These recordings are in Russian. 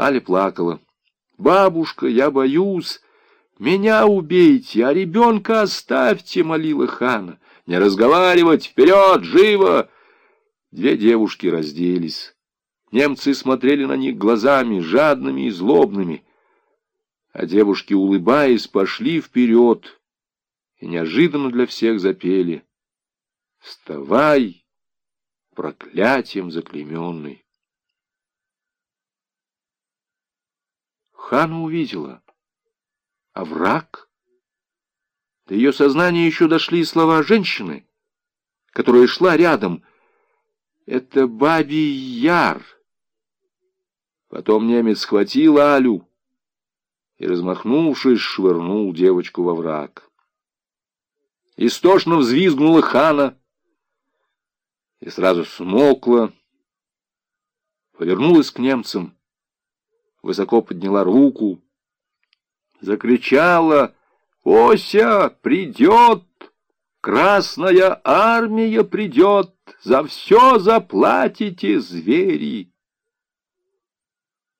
Аля плакала. «Бабушка, я боюсь. Меня убейте, а ребенка оставьте», — молила Хана. «Не разговаривать! Вперед! Живо!» Две девушки разделись. Немцы смотрели на них глазами, жадными и злобными. А девушки, улыбаясь, пошли вперед и неожиданно для всех запели. «Вставай, проклятием заклейменный!» Хана увидела. А враг? До ее сознания еще дошли слова женщины, которая шла рядом. Это бабий яр. Потом немец схватил Алю и, размахнувшись, швырнул девочку во враг. Истошно взвизгнула хана и сразу смолкла, повернулась к немцам, высоко подняла руку, закричала «Ося, придет! Красная армия придет! За все заплатите, звери!»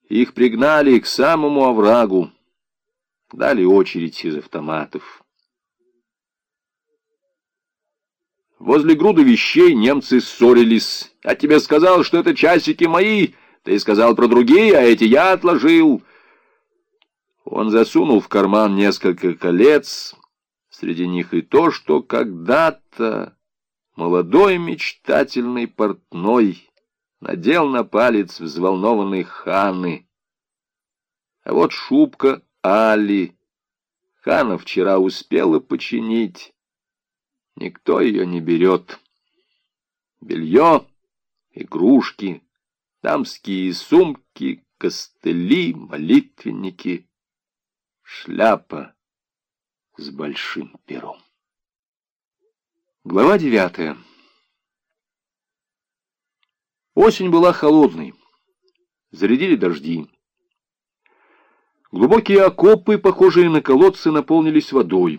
Их пригнали к самому оврагу, дали очередь из автоматов. Возле груды вещей немцы ссорились. «Я тебе сказал, что это часики мои!» Ты сказал про другие, а эти я отложил. Он засунул в карман несколько колец, среди них и то, что когда-то молодой мечтательный портной надел на палец взволнованной ханы. А вот шубка Али хана вчера успела починить. Никто ее не берет. Белье, игрушки — дамские сумки, костыли, молитвенники, шляпа с большим пером. Глава девятая. Осень была холодной. Зарядили дожди. Глубокие окопы, похожие на колодцы, наполнились водой.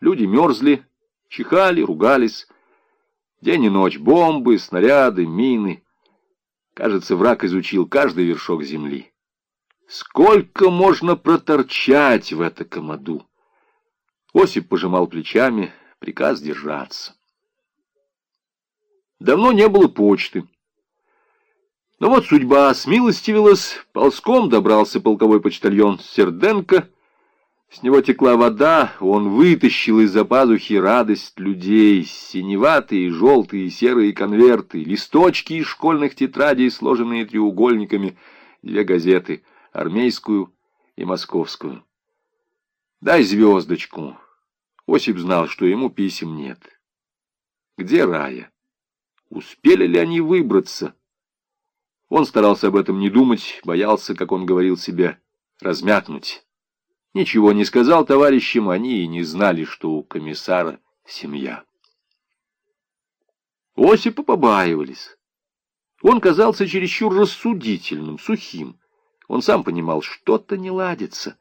Люди мерзли, чихали, ругались. День и ночь бомбы, снаряды, мины — Кажется, враг изучил каждый вершок земли. Сколько можно проторчать в это комоду? Осип пожимал плечами, приказ держаться. Давно не было почты. Но вот судьба смилостивилась, ползком добрался полковой почтальон Серденко — с него текла вода, он вытащил из-за пазухи радость людей, синеватые, желтые, серые конверты, листочки из школьных тетрадей, сложенные треугольниками, две газеты, армейскую и московскую. «Дай звездочку». Осип знал, что ему писем нет. Где Рая? Успели ли они выбраться? Он старался об этом не думать, боялся, как он говорил себе, размякнуть. Ничего не сказал товарищам, они и не знали, что у комиссара семья. Осипа побаивались. Он казался чересчур рассудительным, сухим. Он сам понимал, что-то не ладится.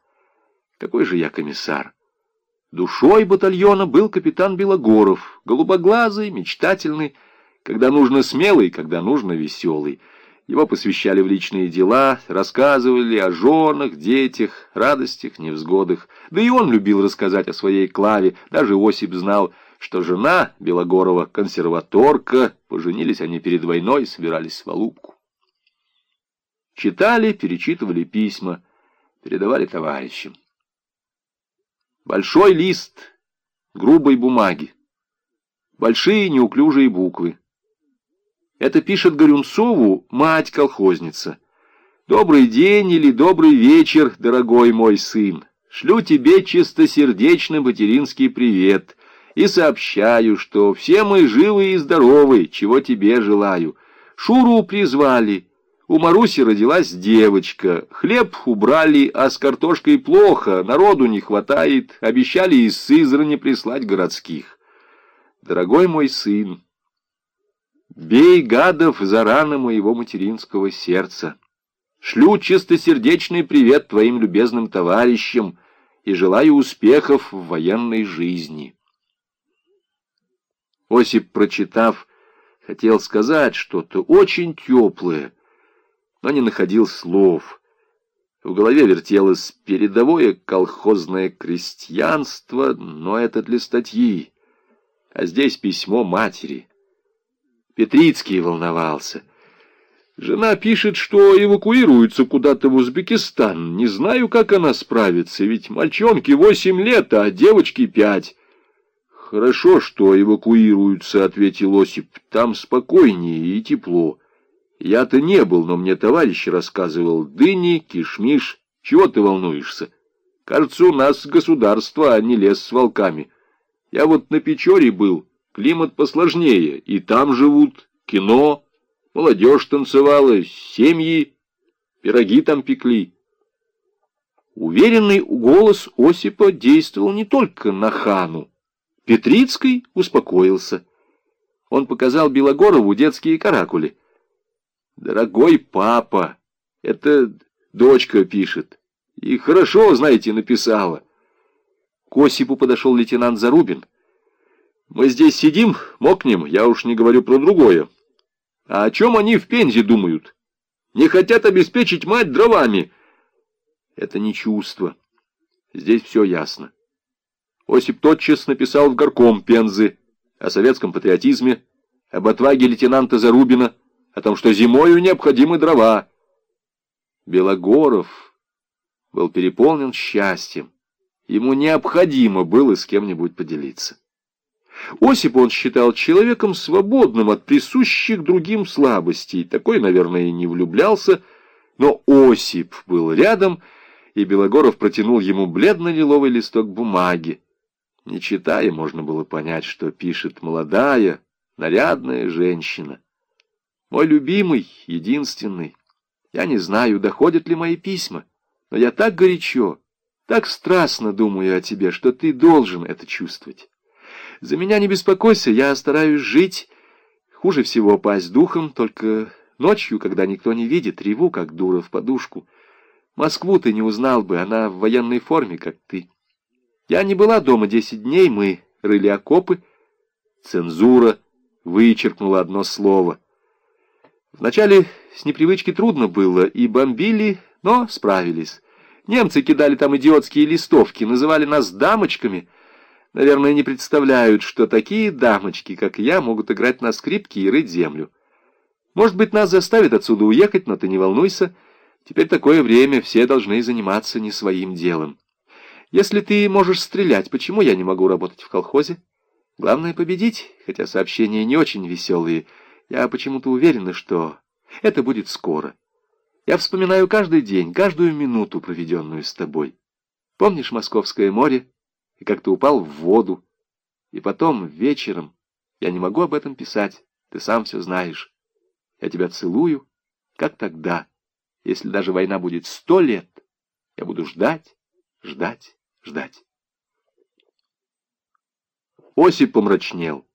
Какой же я комиссар? Душой батальона был капитан Белогоров, голубоглазый, мечтательный, когда нужно смелый, когда нужно веселый. Его посвящали в личные дела, рассказывали о женах, детях, радостях, невзгодах. Да и он любил рассказать о своей Клаве. Даже Осип знал, что жена Белогорова — консерваторка. Поженились они перед войной, собирались в Алубку. Читали, перечитывали письма, передавали товарищам. Большой лист грубой бумаги, большие неуклюжие буквы. Это пишет Горюнцову мать-колхозница. «Добрый день или добрый вечер, дорогой мой сын. Шлю тебе чистосердечный материнский привет и сообщаю, что все мы живы и здоровы, чего тебе желаю. Шуру призвали». У Маруси родилась девочка. Хлеб убрали, а с картошкой плохо, народу не хватает. Обещали из Сызрани прислать городских. Дорогой мой сын, Бей гадов за раны моего материнского сердца. Шлю чистосердечный привет твоим любезным товарищам и желаю успехов в военной жизни. Осип, прочитав, хотел сказать что-то очень теплое, но не находил слов. В голове вертелось передовое колхозное крестьянство, но это для статьи. А здесь письмо матери. Петрицкий волновался. Жена пишет, что эвакуируется куда-то в Узбекистан. Не знаю, как она справится, ведь мальчонке восемь лет, а девочке пять. «Хорошо, что эвакуируются», — ответил Осип. «Там спокойнее и тепло. Я-то не был, но мне товарищ рассказывал. Дыни, кишмиш. Чего ты волнуешься? Кажется, у нас государство, а не лес с волками. Я вот на Печоре был, климат посложнее, и там живут, кино, молодежь танцевала, семьи, пироги там пекли». Уверенный голос Осипа действовал не только на хану. Петрицкий успокоился. Он показал Белогорову детские каракули. «Дорогой папа, это дочка пишет. И хорошо, знаете, написала». К Осипу подошел лейтенант Зарубин. «Мы здесь сидим, мокнем, я уж не говорю про другое. А о чем они в Пензе думают? Не хотят обеспечить мать дровами?» «Это не чувство. Здесь все ясно». Осип тотчас написал в горком Пензы о советском патриотизме, об отваге лейтенанта Зарубина, о том, что зимою необходимы дрова. Белогоров был переполнен счастьем. Ему необходимо было с кем-нибудь поделиться. Осип он считал человеком свободным от присущих другим слабостей. Такой, наверное, и не влюблялся, но Осип был рядом, и Белогоров протянул ему бледно-лиловый листок бумаги. Не читая, можно было понять, что пишет молодая, нарядная женщина. Мой любимый, единственный. Я не знаю, доходят ли мои письма, но я так горячо, так страстно думаю о тебе, что ты должен это чувствовать. За меня не беспокойся, я стараюсь жить. Хуже всего пасть духом, только ночью, когда никто не видит, реву, как дура в подушку. Москву ты не узнал бы, она в военной форме, как ты. Я не была дома десять дней, мы рыли окопы. Цензура вычеркнула одно слово. Вначале с непривычки трудно было, и бомбили, но справились. Немцы кидали там идиотские листовки, называли нас дамочками. Наверное, не представляют, что такие дамочки, как я, могут играть на скрипке и рыть землю. Может быть, нас заставят отсюда уехать, но ты не волнуйся. Теперь такое время, все должны заниматься не своим делом. Если ты можешь стрелять, почему я не могу работать в колхозе? Главное победить, хотя сообщения не очень веселые. Я почему-то уверена, что это будет скоро. Я вспоминаю каждый день, каждую минуту, проведенную с тобой. Помнишь Московское море? И как ты упал в воду. И потом, вечером, я не могу об этом писать, ты сам все знаешь. Я тебя целую, как тогда. Если даже война будет сто лет, я буду ждать, ждать ждать. Осип помрачнел.